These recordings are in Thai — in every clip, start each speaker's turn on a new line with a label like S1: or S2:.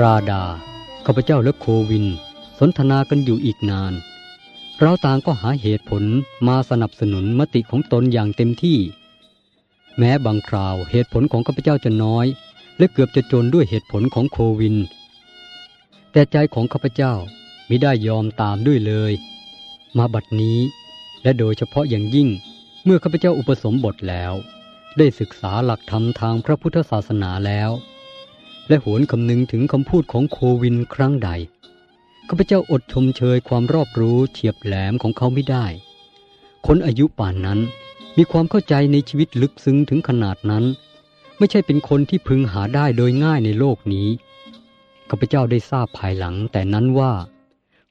S1: ระราดาข้าพเจ้าและโควิน สนทนากันอยู่อีกนาน เราต่างก็หาเหตุผลมาสนับสนุนมติของตนอย่างเต็มที่ แม้บางคราวเหตุผลของข้าพเจ้าจะน้อย และเกือบจะจนด้วยเหตุผลของโควิน แต่ใจของข้าพเจ้ามิได้ยอมตามด้วยเลย มาบัดนี้ และโดยเฉพาะอย่างยิ่ง เมื่อข้าพเจ้าอุปสมบทแล้ว ได้ศึกษาหลักธรรมทางพระพุทธศาสนาแล้ว และหวนคำนึงถึงคำพูดของโควินครั้งใดข้าพเจ้าอดชมเชยความรอบรู้เฉียบแหลมของเขาไม่ได้ คนอายุป่านนั้นมีความเข้าใจในชีวิตลึกซึ้งถึงขนาดนั้น ไม่ใช่เป็นคนที่พึงหาได้โดยง่ายในโลกนี้ข้าพเจ้าได้ทราบภายหลังแต่นั้นว่า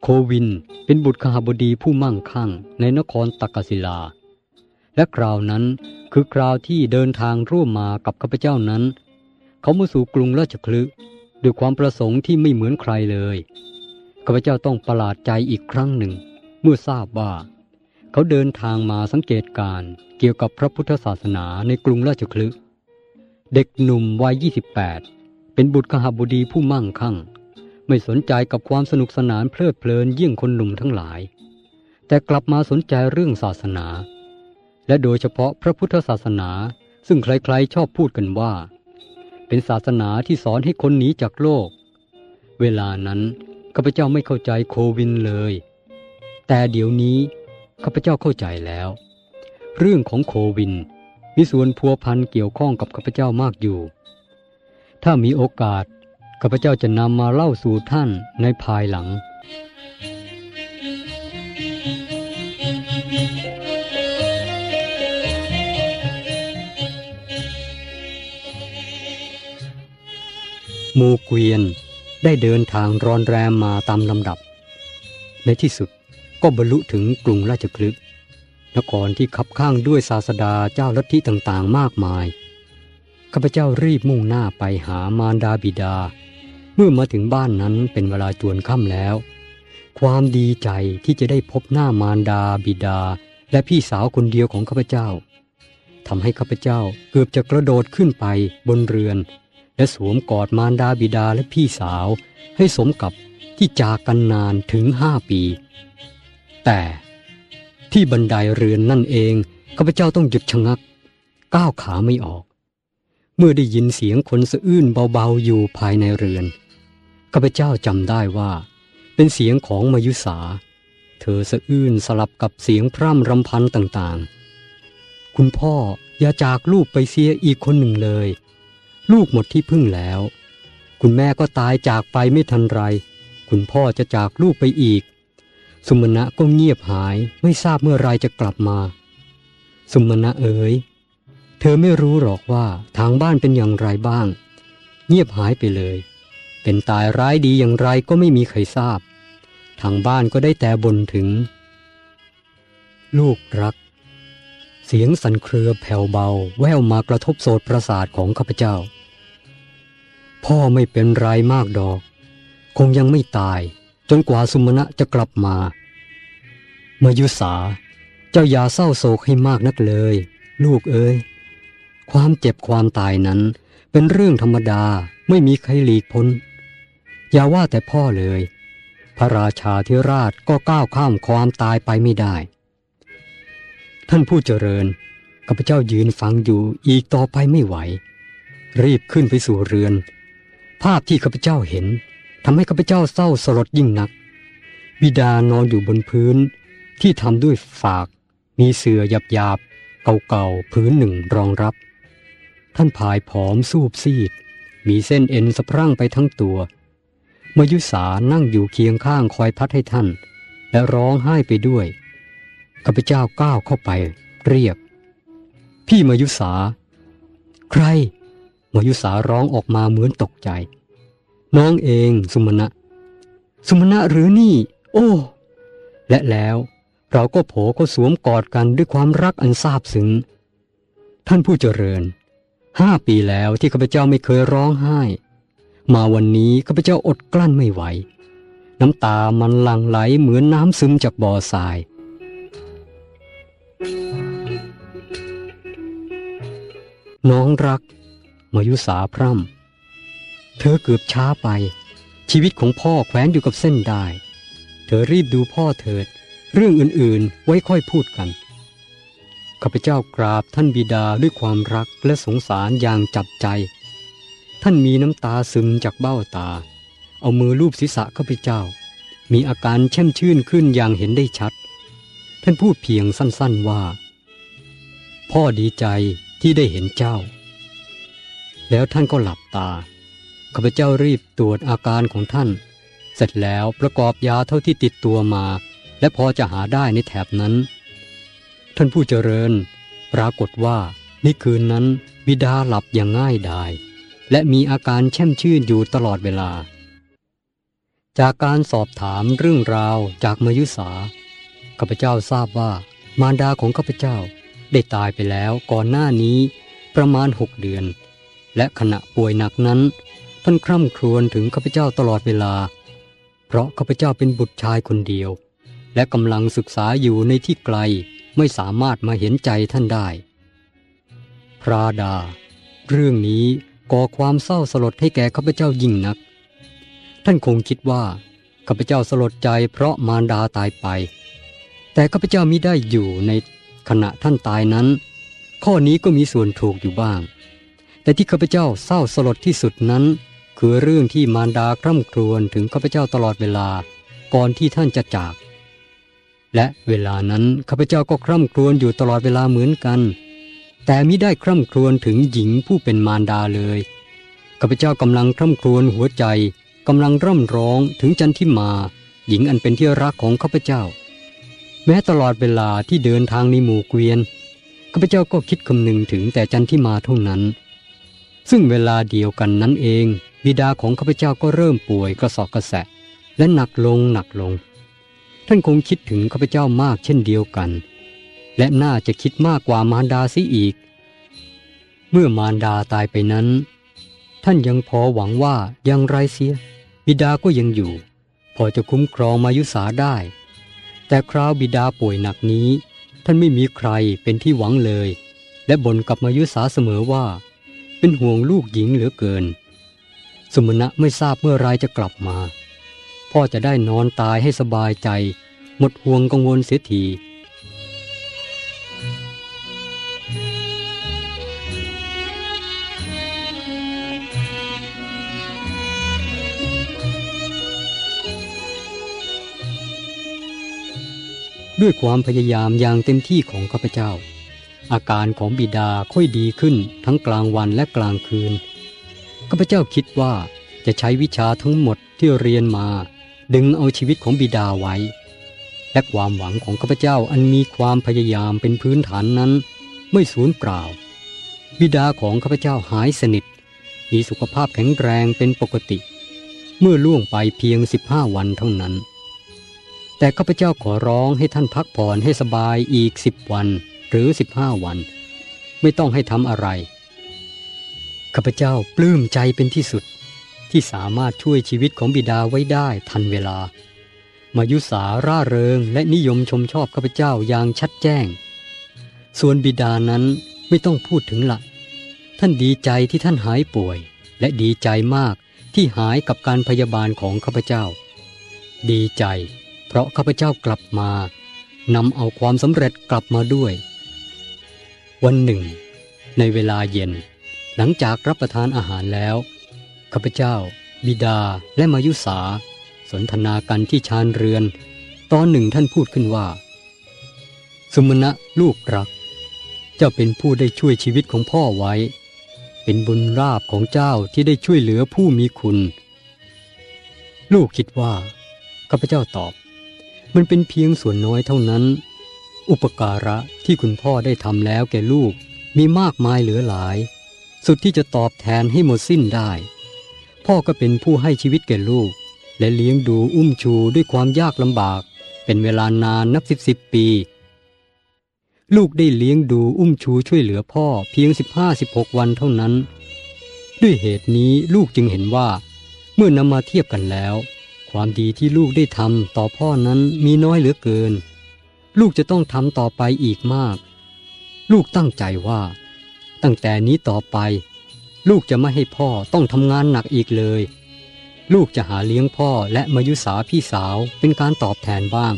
S1: โควินเป็นบุตรขหบดีผู้มั่งคั่งในนครตักกศิลา และคราวนั้นคือคราวที่เดินทางร่วมมากับข้าพเจ้านั้น เขามาสู่กรุงราชคลึด้วยความประสงค์ที่ไม่เหมือนใครเลยข้าพเจ้าต้องประหลาดใจอีกครั้งหนึ่ง เมื่อทราบว่า เขาเดินทางมาสังเกตการเกี่ยวกับพระพุทธศาสนาในกรุงราชคลึเด็กหนุ่มวัย 28 เป็นบุตรขหบุดีผู้มั่งคั่ง ไม่สนใจกับความสนุกสนานเพลิดเพลินเยี่ยงคนหนุ่มทั้งหลาย แต่กลับมาสนใจเรื่องศาสนา และโดยเฉพาะพระพุทธศาสนา ซึ่งใครๆชอบพูดกันว่า เป็นศาสนาที่สอนให้คนหนีจากโลก เวลานั้นข้าพเจ้าไม่เข้าใจโควินเลย แต่เดี๋ยวนี้ข้าพเจ้าเข้าใจแล้ว เรื่องของโควินมีส่วนพัวพันเกี่ยวข้องกับข้าพเจ้ามากอยู่ ถ้ามีโอกาสข้าพเจ้าจะนำมาเล่าสู่ท่านในภายหลัง มูเกวียนได้เดินทางรอนแรมมาตามลำดับ ในที่สุดก็บรรลุถึงกรุงราชคลึกนครที่ขับข้างด้วยศาสดาเจ้าลัทธิต่างๆ มากมายข้าพเจ้ารีบมุ่งหน้าไปหามารดาบิดา เมื่อมาถึงบ้านนั้นเป็นเวลาจวนค่ำแล้ว ความดีใจที่จะได้พบหน้ามารดาบิดา และพี่สาวคนเดียวของข้าพเจ้าทำให้ข้าพเจ้าเกือบจะกระโดดขึ้นไปบนเรือน และสวมกอดมารดาบิดาและพี่สาว ให้สมกับที่จากกันนานถึงห้าปี แต่ที่บันไดเรือนนั่นเองข้าพเจ้าต้องหยุดชะงัก ก้าวขาไม่ออก เมื่อได้ยินเสียงคนสะอื้นเบาๆอยู่ภายในเรือนข้าพเจ้าจำได้ว่า เป็นเสียงของมายุสา เธอสะอื้นสลับกับเสียงพร่ำรำพันต่างๆ คุณพ่ออย่าจากลูกไปเสียอีกคนหนึ่งเลย ลูกหมดที่พึ่งแล้ว คุณแม่ก็ตายจากไปไม่ทันไร คุณพ่อจะจากลูกไปอีก สุมาณะก็เงียบหายไม่ทราบเมื่อไรจะกลับมา สุมาณะเอ๋ย เธอไม่รู้หรอกว่าทางบ้านเป็นอย่างไรบ้าง เงียบหายไปเลย เป็นตายร้ายดีอย่างไรก็ไม่มีใครทราบ ทางบ้านก็ได้แต่บ่นถึง ลูกรักเสียงสั่นเครือแผ่วเบาแววมากระทบโสดประสาทของข้าพเจ้า พ่อไม่เป็นไรมากดอก คงยังไม่ตาย จนกว่าสุมาณะจะกลับมาเมื่อยุสา เจ้าอย่าเศร้าโศกให้มากนักเลย ลูกเอ้ย ความเจ็บความตายนั้น เป็นเรื่องธรรมดาไม่มีใครหลีกพ้น อย่าว่าแต่พ่อเลย พระราชาธิราชก็ก้าวข้ามความตายไปไม่ได้ ท่านผู้เจริญข้าพเจ้ายืนฟังอยู่อีกต่อไปไม่ไหว รีบขึ้นไปสู่เรือน ภาพที่ข้าพเจ้าเห็นทำให้ข้าพเจ้าเศร้าสลดยิ่งนัก บิดานอนอยู่บนพื้นที่ทำด้วยฝาก มีเสื่อหยาบหยาบเก่าๆพื้นหนึ่งรองรับ ท่านผายผอมสูบซีด มีเส้นเอ็นสะพรั่งไปทั้งตัว มายุสานั่งอยู่เคียงข้างคอยพัดให้ท่าน และร้องไห้ไปด้วยข้าพเจ้าก้าวเข้าไป เรียก พี่มายุสา ใคร มายุสาร้องออกมาเหมือนตกใจ น้องเองสุมาณะสุมาณะหรือนี่ โอ้ และแล้วเราก็โผก็สวมกอดกันด้วยความรักอันซาบซึ้งท่านผู้เจริญห้าปีแล้วที่ข้าพเจ้าไม่เคยร้องไห้ มาวันนี้ข้าพเจ้าอดกลั้นไม่ไหว น้ำตามันหลั่งไหลเหมือนน้ำซึมจากบ่อทรายน้องรัก มายุสาพร่ำ เธอเกือบช้าไป ชีวิตของพ่อแขวนอยู่กับเส้นได้ เธอรีบดูพ่อเถิด เรื่องอื่นๆไว้ค่อยพูดกัน ข้าพเจ้ากราบท่านบิดาด้วยความรักและสงสารอย่างจับใจ ท่านมีน้ำตาซึมจากเบ้าตา เอามือลูบศีรษะข้าพเจ้า มีอาการแช่มชื่นขึ้นอย่างเห็นได้ชัด ท่านพูดเพียงสั้นๆว่า พ่อดีใจที่ได้เห็นเจ้า แล้วท่านก็หลับตาข้าพเจ้ารีบตรวจอาการของท่าน เสร็จแล้วประกอบยาเท่าที่ติดตัวมา และพอจะหาได้ในแถบนั้น ท่านผู้เจริญ ปรากฏว่าในคืนนั้นบิดาหลับอย่างง่ายดาย และมีอาการแช่มชื่นอยู่ตลอดเวลา จากการสอบถามเรื่องราวจากมยุสาข้าพเจ้าทราบว่ามารดาของข้าพเจ้าได้ตายไปแล้วก่อนหน้านี้ประมาณหกเดือน และขณะป่วยหนักนั้น ท่านคร่ำครวญถึงข้าพเจ้าตลอดเวลา เพราะข้าพเจ้าเป็นบุตรชายคนเดียว และกำลังศึกษาอยู่ในที่ไกลไม่สามารถมาเห็นใจท่านได้ พระดา เรื่องนี้ก่อความเศร้าสลดให้แก่ข้าพเจ้ายิ่งนัก ท่านคงคิดว่าข้าพเจ้าสลดใจเพราะมารดาตายไป แต่ข้าพเจ้ามิได้อยู่ในขณะท่านตายนั้น ข้อนี้ก็มีส่วนถูกอยู่บ้าง แต่ที่ข้าพเจ้าเศร้าสลดที่สุดนั้น คือเรื่องที่มารดาคร่ำครวญถึงข้าพเจ้าตลอดเวลาก่อนที่ท่านจะจาก และเวลานั้นข้าพเจ้าก็คร่ำครวญอยู่ตลอดเวลาเหมือนกัน แต่มิได้คร่ำครวญถึงหญิงผู้เป็นมารดาเลยข้าพเจ้ากำลังคร่ำครวญหัวใจกำลังร่ำร้องถึงจันทิมา หญิงอันเป็นที่รักของข้าพเจ้า แม้ตลอดเวลาที่เดินทางในหมู่เกวียนข้าพเจ้าก็คิดคำนึงถึงแต่จันทิมาเท่านั้น ซึ่งเวลาเดียวกันนั้นเอง บิดาของข้าพเจ้าก็เริ่มป่วยกระสอบกระแสะ และหนักลงหนักลง ท่านคงคิดถึงข้าพเจ้ามากเช่นเดียวกัน และน่าจะคิดมากกว่ามารดาซิอีก เมื่อมารดาตายไปนั้น ท่านยังพอหวังว่ายังไรเสีย บิดาก็ยังอยู่ พอจะคุ้มครองมายุสาได้ แต่คราวบิดาป่วยหนักนี้ ท่านไม่มีใครเป็นที่หวังเลย และบ่นกับมายุสาเสมอว่า เป็นห่วงลูกหญิงเหลือเกิน สมณะไม่ทราบเมื่อไรจะกลับมา พ่อจะได้นอนตายให้สบายใจ หมดห่วงกังวลเสียทีด้วยความพยายามอย่างเต็มที่ของข้าพเจ้า อาการของบิดาค่อยดีขึ้นทั้งกลางวันและกลางคืนข้าพเจ้าคิดว่าจะใช้วิชาทั้งหมดที่เรียนมา ดึงเอาชีวิตของบิดาไว้ และความหวังของข้าพเจ้าอันมีความพยายามเป็นพื้นฐานนั้น ไม่สูญเปล่า บิดาของข้าพเจ้าหายสนิท มีสุขภาพแข็งแรงเป็นปกติ เมื่อล่วงไปเพียง 15 วันเท่านั้น แต่ข้าพเจ้าขอร้องให้ท่านพักผ่อนให้สบายอีกสิบวัน หรือสิบห้าวัน ไม่ต้องให้ทำอะไร ข้าพเจ้าปลื้มใจเป็นที่สุด ที่สามารถช่วยชีวิตของบิดาไว้ได้ทันเวลา มายุสาร่าเริงและนิยมชมชอบข้าพเจ้าอย่างชัดแจ้ง ส่วนบิดานั้นไม่ต้องพูดถึงละ ท่านดีใจที่ท่านหายป่วย และดีใจมากที่หายกับการพยาบาลของข้าพเจ้า ดีใจ เพราะข้าพเจ้ากลับมานำเอาความสำเร็จกลับมาด้วย วันหนึ่ง ในเวลาเย็น หลังจากรับประทานอาหารแล้วข้าพเจ้า บิดาและมายุสา สนทนากันที่ชานเรือน ตอนหนึ่งท่านพูดขึ้นว่าสมณะลูกรัก เจ้าเป็นผู้ได้ช่วยชีวิตของพ่อไว้ เป็นบุญราบของเจ้าที่ได้ช่วยเหลือผู้มีคุณ ลูกคิดว่าข้าพเจ้าตอบ มันเป็นเพียงส่วนน้อยเท่านั้น อุปการะที่คุณพ่อได้ทำแล้วแก่ลูกมีมากมายเหลือหลาย สุดที่จะตอบแทนให้หมดสิ้นได้ พ่อก็เป็นผู้ให้ชีวิตแก่ลูก และเลี้ยงดูอุ้มชูด้วยความยากลำบาก เป็นเวลานานนับสิบสิบปี ลูกได้เลี้ยงดูอุ้มชูช่วยเหลือพ่อเพียงสิบห้าสิบหกวันเท่านั้น ด้วยเหตุนี้ลูกจึงเห็นว่า เมื่อนำมาเทียบกันแล้ว ความดีที่ลูกได้ทำต่อพ่อนั้นมีน้อยเหลือเกิน ลูกจะต้องทำต่อไปอีกมาก ลูกตั้งใจว่า ตั้งแต่นี้ต่อไป ลูกจะไม่ให้พ่อต้องทำงานหนักอีกเลย ลูกจะหาเลี้ยงพ่อและมายุสาพี่สาวเป็นการตอบแทนบ้าง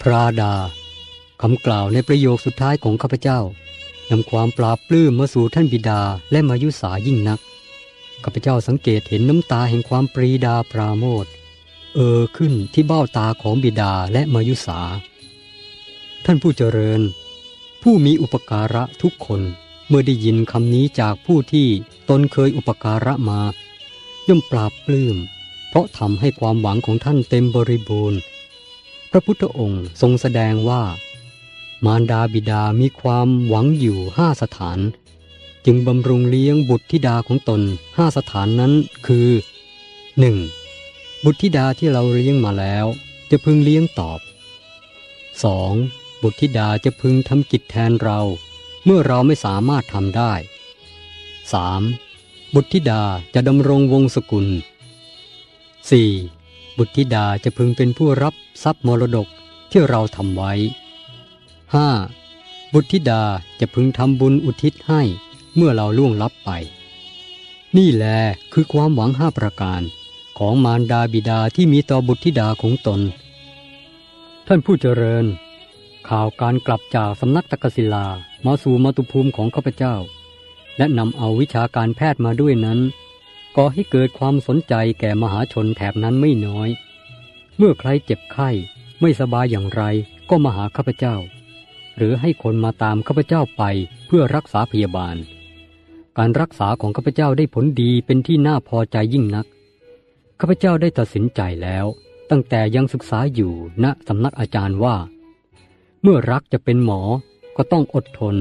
S1: พระดาคำกล่าวในประโยคสุดท้ายของข้าพเจ้านำความปราบปลื้มมาสู่ท่านบิดาและมายุสายิ่งนักข้าพเจ้าสังเกตเห็นน้ำตาแห่งความปรีดาปราโมท เออขึ้นที่เบ้าตาของบิดาและมายุสาท่านผู้เจริญ ผู้มีอุปการะทุกคนเมื่อได้ยินคำนี้จากผู้ที่ตนเคยอุปการะมา ย่อมปราบปลื้ม เพราะทำให้ความหวังของท่านเต็มบริบูรณ์ พระพุทธองค์ทรงแสดงว่า มารดาบิดามีความหวังอยู่ห้าสถาน จึงบำรุงเลี้ยงบุตรธิดาของตนห้าสถานนั้นคือ 1. บุตรธิดาที่เราเลี้ยงมาแล้ว จะพึงเลี้ยงตอบ 2. บุตรธิดาจะพึงทำกิจแทนเรา เมื่อเราไม่สามารถทำได้ 3. บุตรธิดาจะดำรงวงศกุล 4. บุตรธิดาจะพึงเป็นผู้รับทรัพย์มรดกที่เราทำไว้ 5. บุตรธิดาจะพึงทำบุญอุทิศให้เมื่อเราล่วงลับไป นี่แหละคือความหวังห้าประการ ของมารดาบิดาที่มีต่อบุตรธิดาของตน ท่านผู้เจริญ ข่าวการกลับจากสำนักตะกศิลามาสู่มาตุภูมิของข้าพเจ้า และนำเอาวิชาการแพทย์มาด้วยนั้นก่อให้เกิดความสนใจแก่มหาชนแถบนั้นไม่น้อย เมื่อใครเจ็บไข้ไม่สบายอย่างไรก็มาหาข้าพเจ้า หรือให้คนมาตามข้าพเจ้าไปเพื่อรักษาพยาบาล การรักษาของข้าพเจ้าได้ผลดีเป็นที่น่าพอใจยิ่งนัก ข้าพเจ้าได้ตัดสินใจแล้ว ตั้งแต่ยังศึกษาอยู่ณสำนักอาจารย์ว่า เมื่อรักจะเป็นหมอก็ต้องอดทน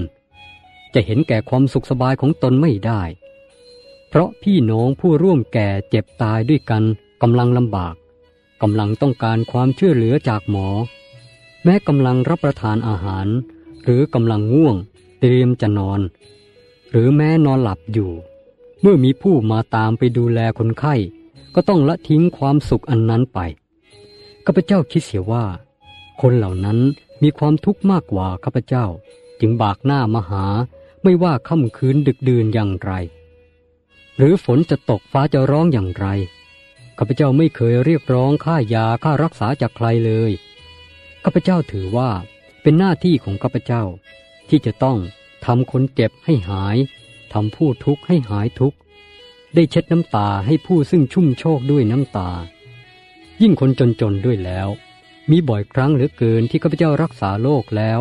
S1: จะเห็นแก่ความสุขสบายของตนไม่ได้ เพราะพี่น้องผู้ร่วมแก่เจ็บตายด้วยกันกำลังลำบากกำลังต้องการความช่วยเหลือจากหมอ แม้กำลังรับประทานอาหาร หรือกำลังง่วง เตรียมจะนอน หรือแม้นอนหลับอยู่ เมื่อมีผู้มาตามไปดูแลคนไข้ ก็ต้องละทิ้งความสุขอันนั้นไปข้าพเจ้าคิดเสียว่า คนเหล่านั้นมีความทุกข์มากกว่าข้าพเจ้า จึงบากหน้ามาหาไม่ว่าค่ำคืนดึกดื่นอย่างไร หรือฝนจะตกฟ้าจะร้องอย่างไรข้าพเจ้าไม่เคยเรียกร้องค่ายาค่ารักษาจากใครเลยข้าพเจ้าถือว่าเป็นหน้าที่ของข้าพเจ้า ที่จะต้องทำคนเจ็บให้หายทำผู้ทุกข์ให้หายทุกข์ ได้เช็ดน้ำตาให้ผู้ซึ่งชุ่มโชคด้วยน้ำตา ยิ่งคนจนๆด้วยแล้ว มีบ่อยครั้งเหลือเกินที่ข้าพเจ้ารักษาโรคแล้ว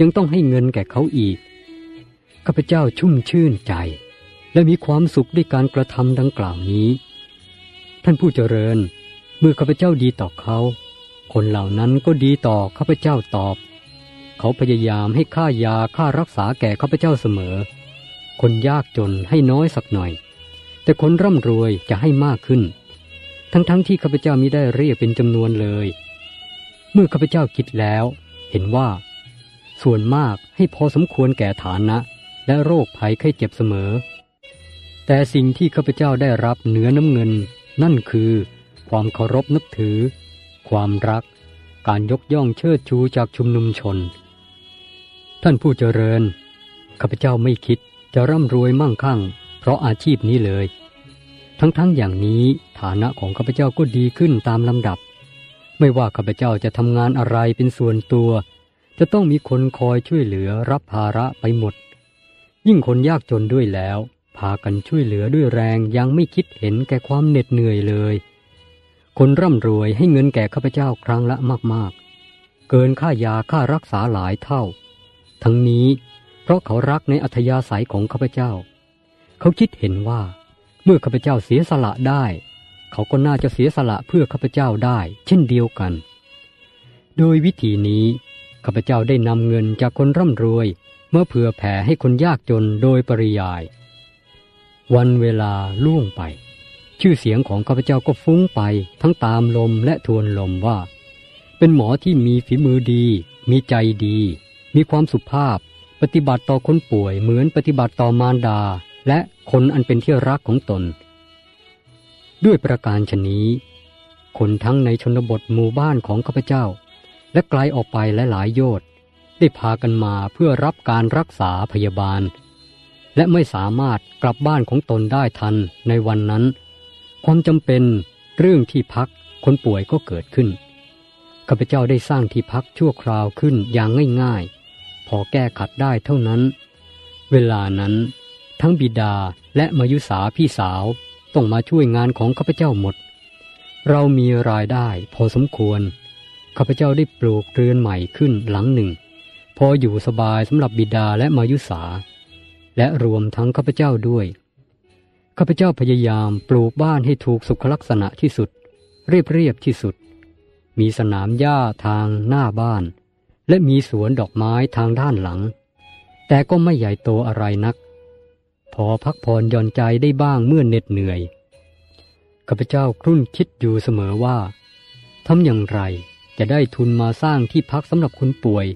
S1: ยังต้องให้เงินแก่เขาอีกข้าพเจ้าชุ่มชื่นใจ และมีความสุขด้วยการกระทำดังกล่าวนี้ ท่านผู้เจริญ เมื่อข้าพเจ้าดีต่อเขา คนเหล่านั้นก็ดีต่อข้าพเจ้าตอบ เขาพยายามให้ค่ายาค่ารักษาแก่ข้าพเจ้าเสมอ คนยากจนให้น้อยสักหน่อย แต่คนร่ำรวยจะให้มากขึ้น ทั้งๆทที่ข้าพเจ้ามิได้เรียกเป็นจำนวนเลย เมื่อข้าพเจ้าคิดแล้ว เห็นว่า ส่วนมากให้พอสมควรแก่ฐานะ และโรคภัยไข้เจ็บเสมอ แต่สิ่งที่ข้าพเจ้าได้รับเหนือน้ำเงิน นั่นคือ ความเคารพนับถือ ความรัก การยกย่องเชิดชูจากชุมนุมชน ท่านผู้เจริญข้าพเจ้าไม่คิดจะร่ำรวยมั่งคั่ง ราะอาชีพนี้เลย ทั้งๆงอย่างนี้ฐานะของข้าพเจ้าก็ดีขึ้นตามลำดับ ไม่ว่าข้าพเจ้าจะทำงานอะไรเป็นส่วนตัว จะต้องมีคนคอยช่วยเหลือรับภาระไปหมด ยิ่งคนยากจนด้วยแล้ว พากันช่วยเหลือด้วยแรงยังไม่คิดเห็นแก่ความเหน็ดเหนื่อยเลย คนร่ำรวยให้เงินแก่ข้าพเจ้าครั้งละมากๆ เกินค่ายาค่ารักษาหลายเท่า ทั้งนี้เพราะเขารักในอัธยาศัยของข้าพเจ้า เขาคิดเห็นว่า เมื่อข้าพเจ้าเสียสละได้ เขาก็น่าจะเสียสละเพื่อข้าพเจ้าได้ เช่นเดียวกัน โดยวิธีนี้ข้าพเจ้าได้นำเงินจากคนร่ำรวยเมื่อเผื่อแผ่ให้คนยากจนโดยปริยาย วันเวลาล่วงไป ชื่อเสียงของข้าพเจ้าก็ฟุ้งไปทั้งตามลมและทวนลมว่า เป็นหมอที่มีฝีมือดี มีใจดี มีความสุภาพ ปฏิบัติต่อคนป่วยเหมือนปฏิบัติต่อมารดา และคนอันเป็นที่รักของตน ด้วยประการชนนี้ คนทั้งในชนบทหมู่บ้านของข้าพเจ้า และไกลออกไปและหลายโยชน์ได้พากันมาเพื่อรับการรักษาพยาบาล และไม่สามารถกลับบ้านของตนได้ทันในวันนั้น ความจำเป็นเรื่องที่พักคนป่วยก็เกิดขึ้นข้าพเจ้าได้สร้างที่พักชั่วคราวขึ้นอย่างง่ายๆ พอแก้ขัดได้เท่านั้น เวลานั้น ทั้งบิดาและมายุสาพี่สาวต้องมาช่วยงานของข้าพเจ้าหมด เรามีรายได้พอสมควร ข้าพเจ้าได้ปลูกเรือนใหม่ขึ้นหลังหนึ่ง พออยู่สบายสำหรับบิดาและมายุสาและรวมทั้งข้าพเจ้าด้วย ข้าพเจ้าพยายามปลูกบ้านให้ถูกสุขลักษณะที่สุด เรียบเรียบที่สุด มีสนามหญ้าทางหน้าบ้าน และมีสวนดอกไม้ทางด้านหลัง แต่ก็ไม่ใหญ่โตอะไรนัก พอพักผ่อนหย่อนใจได้บ้างเมื่อเหน็ดเหนื่อยข้าพเจ้าครุ่นคิดอยู่เสมอว่าทำอย่างไรจะได้ทุนมาสร้างที่พักสำหรับคนป่วย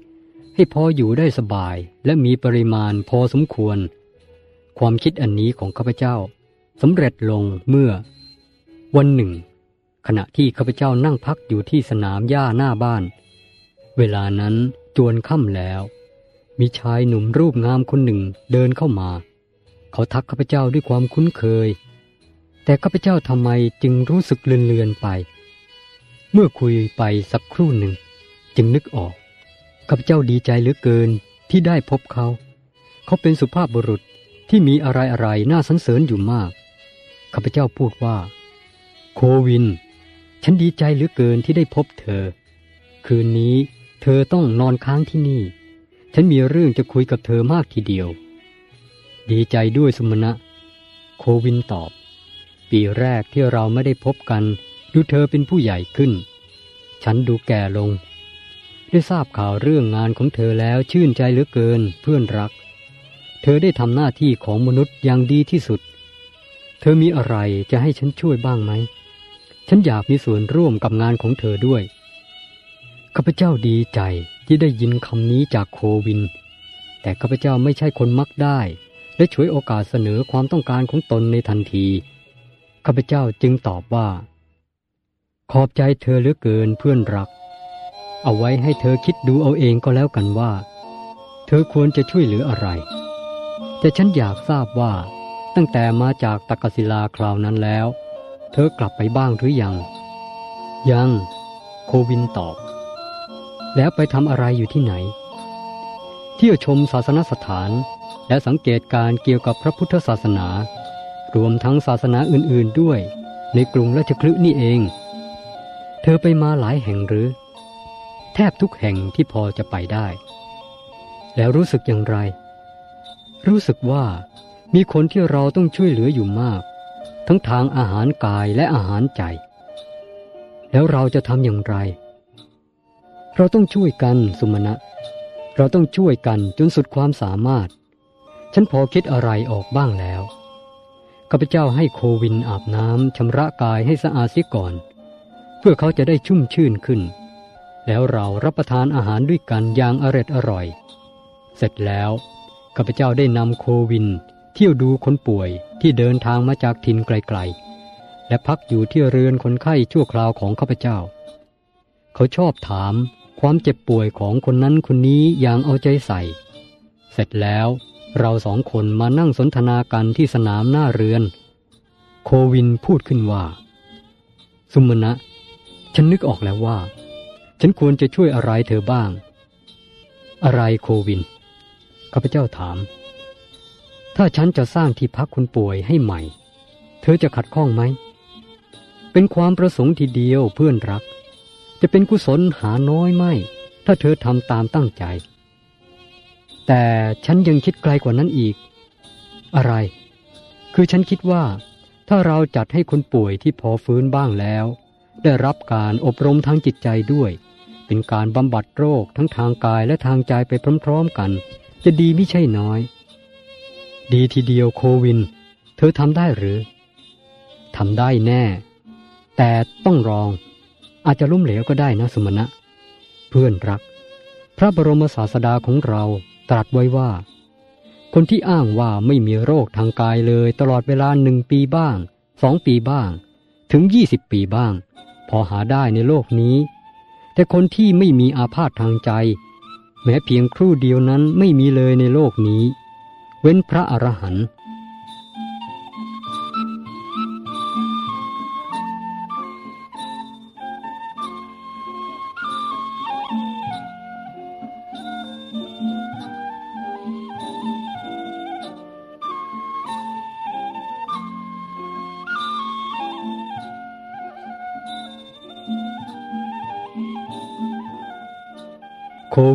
S1: ให้พออยู่ได้สบายและมีปริมาณพอสมควร ความคิดอันนี้ของข้าพเจ้าสำเร็จลงเมื่อ วันหนึ่ง ขณะที่ข้าพเจ้านั่งพักอยู่ที่สนามหญ้าหน้าบ้าน เวลานั้นจวนค่ำแล้ว มีชายหนุ่มรูปงามคนหนึ่งเดินเข้ามา เขาทักข้าพเจ้าด้วยความคุ้นเคย แต่ข้าพเจ้าทำไมจึงรู้สึกเลือนๆไป เมื่อคุยไปสักครู่หนึ่ง จึงนึกออกข้าพเจ้าดีใจเหลือเกินที่ได้พบเขา เขาเป็นสุภาพบุรุษที่มีอะไรๆน่าสรรเสริญอยู่มากข้าพเจ้าพูดว่า โควิน ฉันดีใจเหลือเกินที่ได้พบเธอ คืนนี้เธอต้องนอนค้างที่นี่ ฉันมีเรื่องจะคุยกับเธอมากทีเดียว ดีใจด้วยสมณะ โควินตอบ ปีแรกที่เราไม่ได้พบกัน ดูเธอเป็นผู้ใหญ่ขึ้น ฉันดูแก่ลง ได้ทราบข่าวเรื่องงานของเธอแล้วชื่นใจเหลือเกินเพื่อนรัก เธอได้ทำหน้าที่ของมนุษย์อย่างดีที่สุด เธอมีอะไรจะให้ฉันช่วยบ้างไหม ฉันอยากมีส่วนร่วมกับงานของเธอด้วยข้าพเจ้าดีใจที่ได้ยินคำนี้จากโควิน แต่ข้าพเจ้าไม่ใช่คนมักได้ และช่วยโอกาสเสนอความต้องการของตนในทันที ข้าพเจ้าจึงตอบว่า ขอบใจเธอเหลือเกินเพื่อนรัก เอาไว้ให้เธอคิดดูเอาเองก็แล้วกันว่า เธอควรจะช่วยเหลืออะไร แต่ฉันอยากทราบว่าตั้งแต่มาจากตักศิลาคราวนั้นแล้ว เธอกลับไปบ้างหรือยัง ยัง โควินตอบ แล้วไปทำอะไรอยู่ที่ไหน เที่ยวชมศาสนสถาน และสังเกตการเกี่ยวกับพระพุทธศาสนา รวมทั้งศาสนาอื่นๆด้วย ในกรุงราชคลึนี่เอง เธอไปมาหลายแห่งหรือ แทบทุกแห่งที่พอจะไปได้ แล้วรู้สึกอย่างไร รู้สึกว่ามีคนที่เราต้องช่วยเหลืออยู่มาก ทั้งทางอาหารกายและอาหารใจ แล้วเราจะทำอย่างไร เราต้องช่วยกันสุมาณะเราต้องช่วยกันจนสุดความสามารถ ฉันพอคิดอะไรออกบ้างแล้วข้าพเจ้าให้โควินอาบน้ำชำระกายให้สะอาดเสียก่อน เพื่อเขาจะได้ชุ่มชื่นขึ้น แล้วเรารับประทานอาหารด้วยกันอย่างอร็ดอร่อย เสร็จแล้วข้าพเจ้าได้นำโควินเที่ยวดูคนป่วยที่เดินทางมาจากถิ่นไกลๆ และพักอยู่ที่เรือนคนไข้ชั่วคราวของข้าพเจ้า เขาชอบถามความเจ็บป่วยของคนนั้นคนนี้อย่างเอาใจใส่ เสร็จแล้ว เราสองคนมานั่งสนทนากันที่สนามหน้าเรือน โควินพูดขึ้นว่า สุมณะฉันนึกออกแล้วว่า ฉันควรจะช่วยอะไรเธอบ้าง อะไรโควินข้าพเจ้าถาม ถ้าฉันจะสร้างที่พักคนป่วยให้ใหม่ เธอจะขัดข้องไหม เป็นความประสงค์ทีเดียวเพื่อนรัก จะเป็นกุศลหาน้อยไม่ ถ้าเธอทำตามตั้งใจ แต่ฉันยังคิดไกลกว่านั้นอีก อะไร คือฉันคิดว่า ถ้าเราจัดให้คนป่วยที่พอฟื้นบ้างแล้ว ได้รับการอบรมทางจิตใจด้วย เป็นการบำบัดโรคทั้งทางกายและทางใจไปพร้อมๆกัน จะดีไม่ใช่น้อย ดีทีเดียวโควิน เธอทำได้หรือทำได้แน่ แต่ต้องรอง อาจจะล้มเหลวก็ได้นะสมณะ เพื่อนรัก พระบรมศาสดาของเรา ตรัสไว้ว่า คนที่อ้างว่าไม่มีโรคทางกายเลยตลอดเวลาหนึ่งปีบ้างสองปีบ้าง ถึงยี่สิบปีบ้าง พอหาได้ในโลกนี้ แต่คนที่ไม่มีอาพาธทางใจ แม้เพียงครู่เดียวนั้นไม่มีเลยในโลกนี้ เว้นพระอรหันต์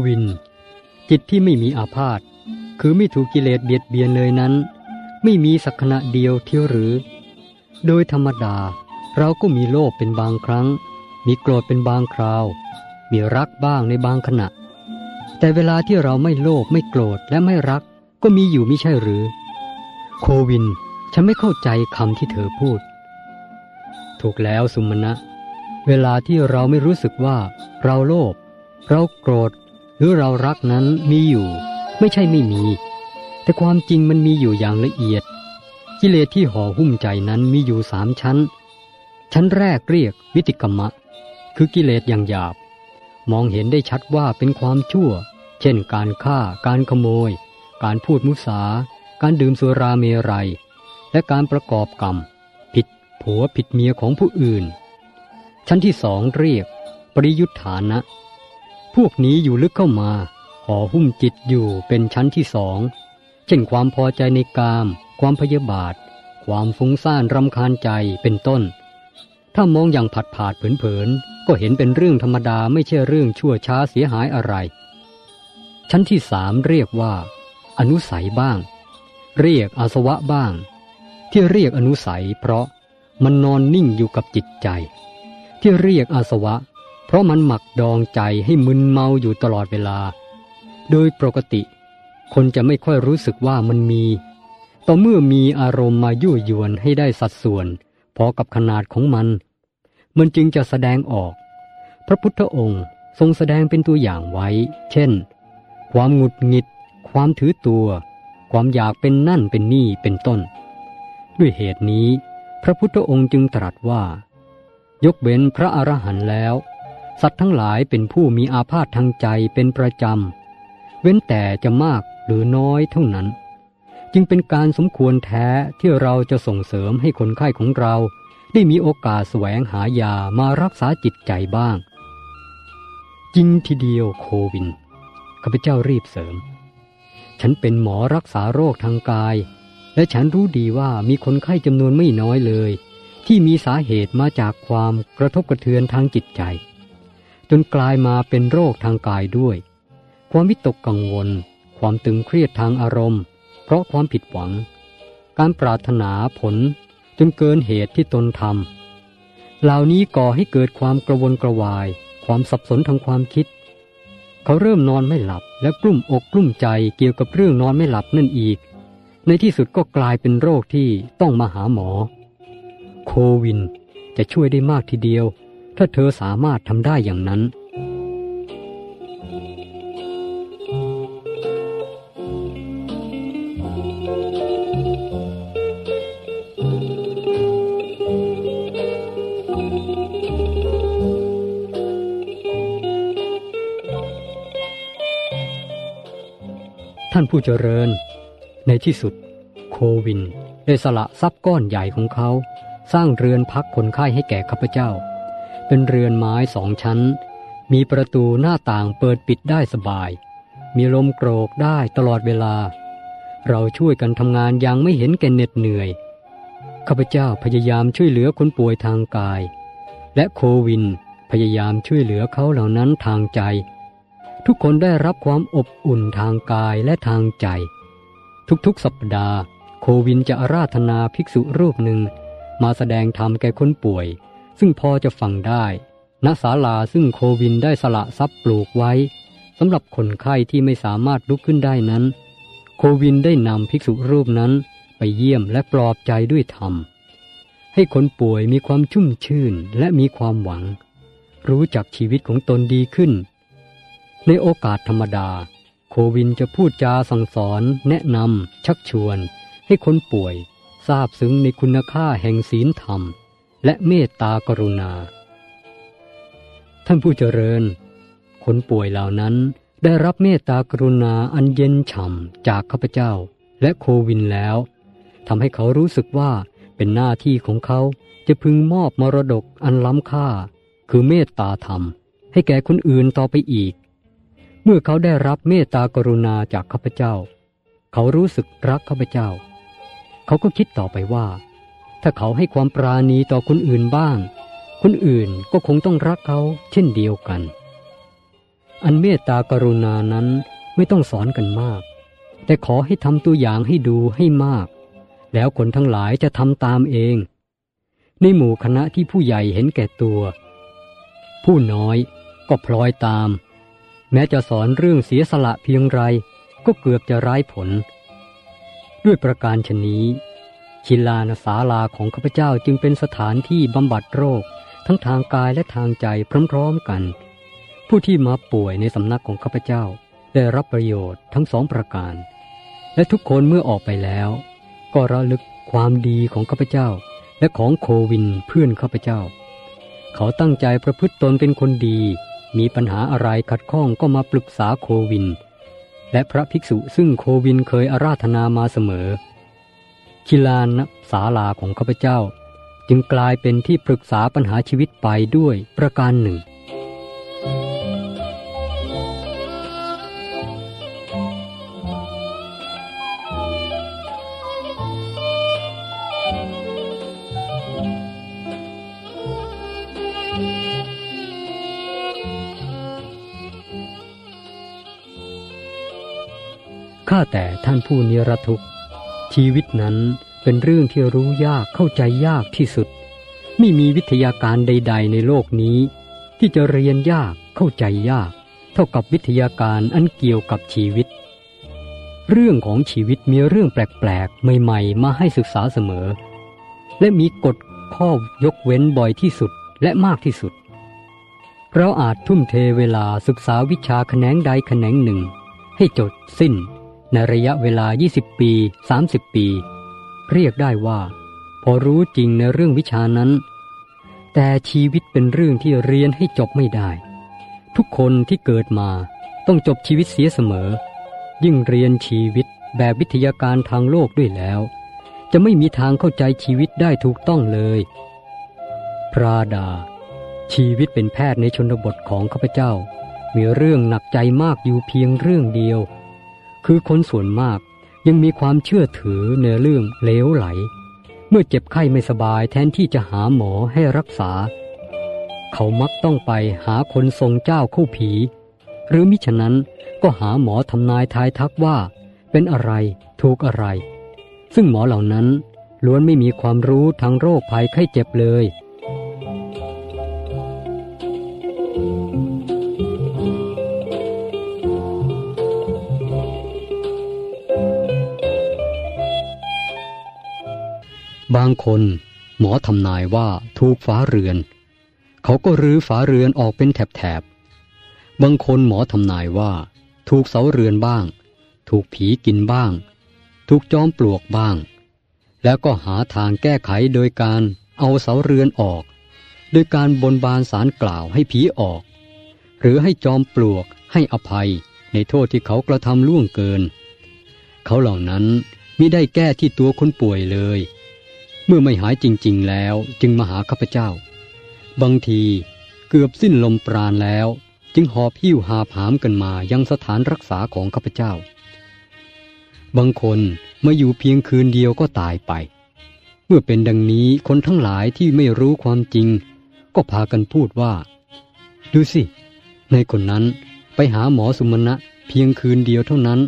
S1: วิน จิตที่ไม่มีอาพาธคือไม่ถูกกิเลสเบียดเบียนเลยนั้น ไม่มีสักขณะเดียวเที่ยวหรือ โดยธรรมดาเราก็มีโลภเป็นบางครั้ง มีโกรธเป็นบางคราว มีรักบ้างในบางขณะ แต่เวลาที่เราไม่โลภไม่โกรธและไม่รักก็มีอยู่ไม่ใช่หรือ โควิน ฉันไม่เข้าใจคำที่เธอพูด ถูกแล้วสุมาณะเวลาที่เราไม่รู้สึกว่า เราโลภเราโกรธ หรือเรารักนั้นมีอยู่ ไม่ใช่ไม่มี แต่ความจริงมันมีอยู่อย่างละเอียด กิเลสที่ห่อหุ้มใจนั้นมีอยู่สามชั้น ชั้นแรกเรียกวิติกรรมะ คือกิเลสอย่างหยาบ มองเห็นได้ชัดว่าเป็นความชั่ว เช่น การฆ่า การขโมย การพูดมุสา การดื่มสุราเมรัย และการประกอบกรรม ผิดผัวผิดเมียของผู้อื่น ชั้นที่สองเรียก ปริยุทธานะ พวกนี้อยู่ลึกเข้ามาห่อหุ้มจิตอยู่เป็นชั้นที่สอง เช่นความพอใจในกาม ความพยาบาท ความฟุ้งซ่านรำคาญใจเป็นต้น ถ้ามองอย่างผัดผาดเผินๆ ก็เห็นเป็นเรื่องธรรมดาไม่ใช่เรื่องชั่วช้าเสียหายอะไร ชั้นที่สามเรียกว่า อนุสัยบ้าง เรียกอาสวะบ้าง ที่เรียกอนุสัยเพราะมันนอนนิ่งอยู่กับจิตใจ ที่เรียกอาสวะ เพราะมันหมักดองใจให้มึนเมาอยู่ตลอดเวลา โดยปกติ คนจะไม่ค่อยรู้สึกว่ามันมี ต่อเมื่อมีอารมณ์มายั่วยวนให้ได้สัดส่วน พอกับขนาดของมัน มันจึงจะแสดงออก พระพุทธองค์ทรงแสดงเป็นตัวอย่างไว้ เช่น ความหงุดหงิด ความถือตัว ความอยากเป็นนั่นเป็นนี่เป็นต้น ด้วยเหตุนี้ พระพุทธองค์จึงตรัสว่า ยกเว้นพระอรหันต์แล้ว สัตว์ทั้งหลายเป็นผู้มีอาพาธทางใจเป็นประจำ เว้นแต่จะมากหรือน้อยเท่านั้น จึงเป็นการสมควรแท้ที่เราจะส่งเสริมให้คนไข้ของเรา ได้มีโอกาสแสวงหายามารักษาจิตใจบ้าง จริงทีเดียวโควินข้าพเจ้ารีบเสริม ฉันเป็นหมอรักษาโรคทางกาย และฉันรู้ดีว่ามีคนไข้จำนวนไม่น้อยเลย ที่มีสาเหตุมาจากความกระทบกระเทือนทางจิตใจ จนกลายมาเป็นโรคทางกายด้วย ความวิตกกังวล ความตึงเครียดทางอารมณ์ เพราะความผิดหวัง การปรารถนาผลจนเกินเหตุที่ตนทำเหล่านี้ก่อให้เกิดความกระวนกระวาย ความสับสนทางความคิด เขาเริ่มนอนไม่หลับและกลุ้มอกกลุ้มใจเกี่ยวกับเรื่องนอนไม่หลับนั่นอีก ในที่สุดก็กลายเป็นโรคที่ต้องมาหาหมอ โควินจะช่วยได้มากทีเดียว ถ้าเธอสามารถทำได้อย่างนั้น ท่านผู้เจริญ ในที่สุด โควิน ได้สละทรัพย์ก้อนใหญ่ของเขา สร้างเรือนพักคนไข้ให้แก่ข้าพเจ้า เป็นเรือนไม้สองชั้น มีประตูหน้าต่างเปิดปิดได้สบาย มีลมโกรกได้ตลอดเวลา เราช่วยกันทำงานอย่างไม่เห็นแก่เหน็ดเหนื่อย ข้าพเจ้าพยายามช่วยเหลือคนป่วยทางกาย และโควินพยายามช่วยเหลือเขาเหล่านั้นทางใจ ทุกคนได้รับความอบอุ่นทางกายและทางใจ ทุกๆสัปดาห์ โควินจะอาราธนาภิกษุรูปหนึ่งมาแสดงธรรมแก่คนป่วย ซึ่งพอจะฟังได้ณศาลาซึ่งโควินได้สละทรัพย์ปลูกไว้สำหรับคนไข้ที่ไม่สามารถลุกขึ้นได้นั้น โควินได้นำภิกษุรูปนั้นไปเยี่ยมและปลอบใจด้วยธรรม ให้คนป่วยมีความชุ่มชื่นและมีความหวัง รู้จักชีวิตของตนดีขึ้น ในโอกาสธรรมดา โควินจะพูดจาสั่งสอน แนะนำชักชวน ให้คนป่วยทราบซึ้งในคุณค่าแห่งศีลธรรม และเมตตากรุณา ท่านผู้เจริญ คนป่วยเหล่านั้นได้รับเมตตากรุณาอันเย็นฉ่ำจากข้าพเจ้าและโควินแล้วทำให้เขารู้สึกว่าเป็นหน้าที่ของเขาจะพึงมอบมรดกอันล้ำค่า คือเมตตาธรรม ให้แก่คนอื่นต่อไปอีก เมื่อเขาได้รับเมตตากรุณาจากข้าพเจ้า เขารู้สึกรักข้าพเจ้า เขาก็คิดต่อไปว่า ถ้าเขาให้ความปราณีต่อคนอื่นบ้าง คนอื่นก็คงต้องรักเขาเช่นเดียวกัน อันเมตตากรุณานั้นไม่ต้องสอนกันมาก แต่ขอให้ทำตัวอย่างให้ดูให้มาก แล้วคนทั้งหลายจะทำตามเอง ในหมู่คณะที่ผู้ใหญ่เห็นแก่ตัว ผู้น้อยก็พลอยตาม แม้จะสอนเรื่องเสียสละเพียงไร ก็เกือบจะร้ายผล ด้วยประการชนี้ ชิลานศาลาของข้าพเจ้าจึงเป็นสถานที่บำบัดโรค ทั้งทางกายและทางใจพร้อมๆกัน ผู้ที่มาป่วยในสำนักของข้าพเจ้า ได้รับประโยชน์ทั้งสองประการ และทุกคนเมื่อออกไปแล้ว ก็ระลึกความดีของข้าพเจ้า และของโควินเพื่อนข้าพเจ้า เขาตั้งใจประพฤติตนเป็นคนดี มีปัญหาอะไรขัดข้องก็มาปรึกษาโควิน และพระภิกษุซึ่งโควินเคยอาราธนามาเสมอ คิลานศาลาของข้าพเจ้า จึงกลายเป็นที่ปรึกษาปัญหาชีวิตไปด้วยประการหนึ่ง ข้าแต่ท่านผู้นิรทุกข์ ชีวิตนั้นเป็นเรื่องที่รู้ยากเข้าใจยากที่สุด ไม่มีวิทยาการใด ๆ ในโลกนี้ ที่จะเรียนยากเข้าใจยาก เท่ากับวิทยาการอันเกี่ยวกับชีวิต เรื่องของชีวิตมีเรื่องแปลกๆ ใหม่ๆ มาให้ศึกษาเสมอ และมีกฎข้อยกเว้นบ่อยที่สุดและมากที่สุด เราอาจทุ่มเทเวลาศึกษาวิชาแขนงใดแขนงหนึ่ง ให้จดสิ้น ในระยะเวลา 20 ปี 30 ปี เรียกได้ว่า พอรู้จริงในเรื่องวิชานั้น แต่ชีวิตเป็นเรื่องที่เรียนให้จบไม่ได้ ทุกคนที่เกิดมาต้องจบชีวิตเสียเสมอ ยิ่งเรียนชีวิตแบบวิทยาการทางโลกด้วยแล้ว จะไม่มีทางเข้าใจชีวิตได้ถูกต้องเลย พระดา ชีวิตเป็นแพทย์ในชนบทของข้าพเจ้า มีเรื่องหนักใจมากอยู่เพียงเรื่องเดียว คือคนส่วนมากยังมีความเชื่อถือในเรื่องเลวไหล เมื่อเจ็บไข้ไม่สบายแทนที่จะหาหมอให้รักษา เขามักต้องไปหาคนทรงเจ้าเข้าผี หรือมิฉะนั้นก็หาหมอทำนายทายทักว่า เป็นอะไรถูกอะไร ซึ่งหมอเหล่านั้นล้วนไม่มีความรู้ทางโรคภัยไข้เจ็บเลย บางคนหมอทำนายว่าถูกฝาเรือน เขาก็รื้อฝาเรือนออกเป็นแถบๆบางคนหมอทำนายว่า ถูกเสาเรือนบ้าง ถูกผีกินบ้าง ถูกจอมปลวกบ้าง แล้วก็หาทางแก้ไขโดยการเอาเสาเรือนออก โดยการบนบานสารกล่าวให้ผีออก หรือให้จอมปลวกให้อภัยในโทษที่เขากระทำล่วงเกิน เขาเหล่านั้นไมิได้แก้ที่ตัวคนป่วยเลย เมื่อไม่หายจริง ๆ แล้วจึงมาหาข้าพเจ้า บางทีเกือบสิ้นลมปราณแล้ว จึงหอบหิ้วหาผามกันมายังสถานรักษาของข้าพเจ้า บางคนมาอยู่เพียงคืนเดียวก็ตายไป เมื่อเป็นดังนี้คนทั้งหลายที่ไม่รู้ความจริง ก็พากันพูดว่า ดูสิ ในคนนั้นไปหาหมอสุมณะเพียงคืนเดียวเท่านั้น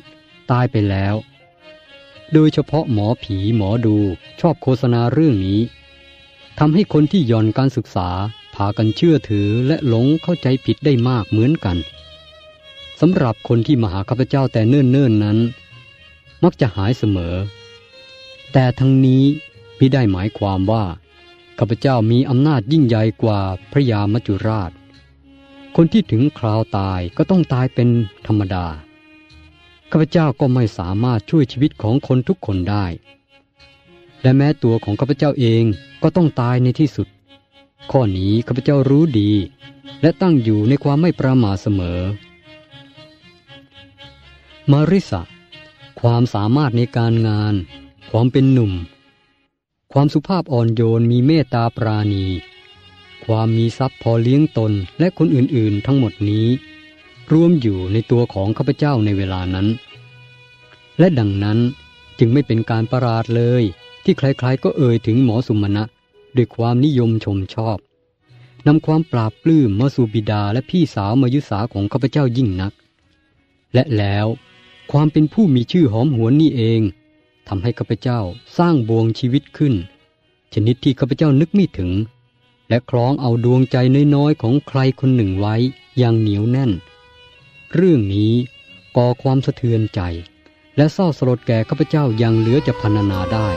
S1: ตายไปแล้ว โดยเฉพาะหมอผีหมอดูชอบโฆษณาเรื่องนี้ทำให้คนที่ย่อนการศึกษาพากันเชื่อถือและหลงเข้าใจผิดได้มากเหมือนกันสำหรับคนที่มาหาข้าพเจ้าแต่เนิ่นๆนนั้น มักจะหายเสมอ แต่ทั้งนี้มิได้หมายความว่าข้าพเจ้ามีอำนาจยิ่งใหญ่กว่าพระยามัจจุราช คนที่ถึงคราวตายก็ต้องตายเป็นธรรมดา ข้าพเจ้าก็ไม่สามารถช่วยชีวิตของคนทุกคนได้ และแม้ตัวของข้าพเจ้าเองก็ต้องตายในที่สุด ข้อนี้ข้าพเจ้ารู้ดี และตั้งอยู่ในความไม่ประมาทเสมอ มาริสะความสามารถในการงาน ความเป็นหนุ่ม ความสุภาพอ่อนโยนมีเมตตาปราณี ความมีทรัพย์พอเลี้ยงตนและคนอื่นๆทั้งหมดนี้ รวมอยู่ในตัวของข้าพเจ้าในเวลานั้น และดังนั้นจึงไม่เป็นการประหลาดเลย ที่ใครๆก็เอ่ยถึงหมอสุมาณะด้วยความนิยมชมชอบนำความปราบปลื้มมาสู่บิดาและพี่สาวมายุสาของข้าพเจ้ายิ่งนัก และแล้วความเป็นผู้มีชื่อหอมหวนนี่เองทำให้ข้าพเจ้าสร้างบวงชีวิตขึ้น ชนิดที่ข้าพเจ้านึกไม่ถึง และคล้องเอาดวงใจน้อยๆของใครคนหนึ่งไว้อย่างเหนียวแน่น เรื่องนี้ก่อความสะเทือนใจ และเศร้าสลดแก่ข้าพเจ้ายังเหลือจะพรรณนาได้